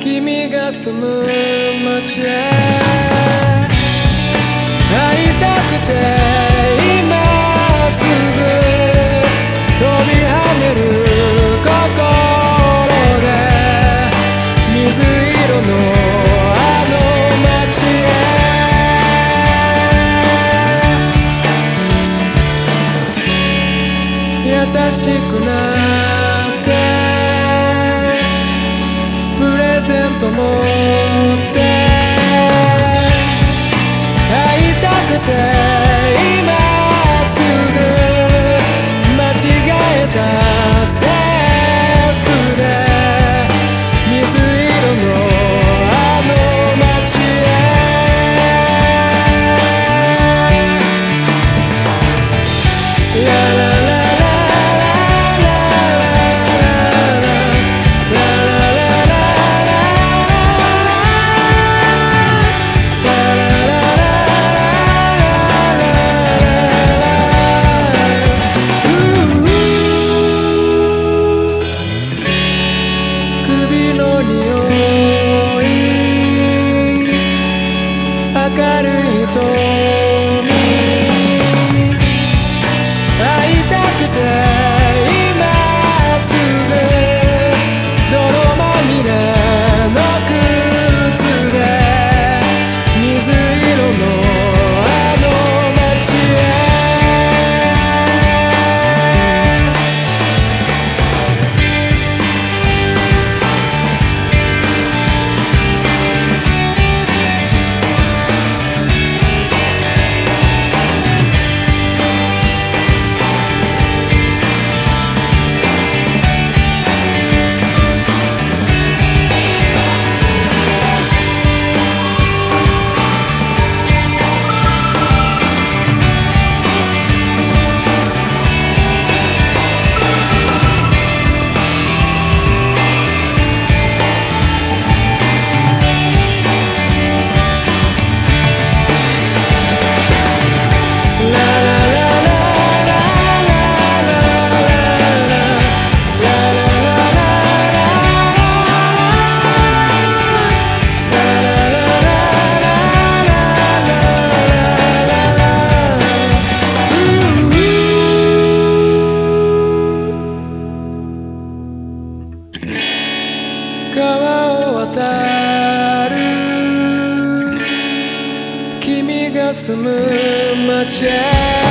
君が住む街へ。会いたくて今すぐ飛び跳ねる心で。水色のあの街へ。優しくな。っ思会いたくて今すぐ間違えた。の匂い。明るい瞳。customer, my child.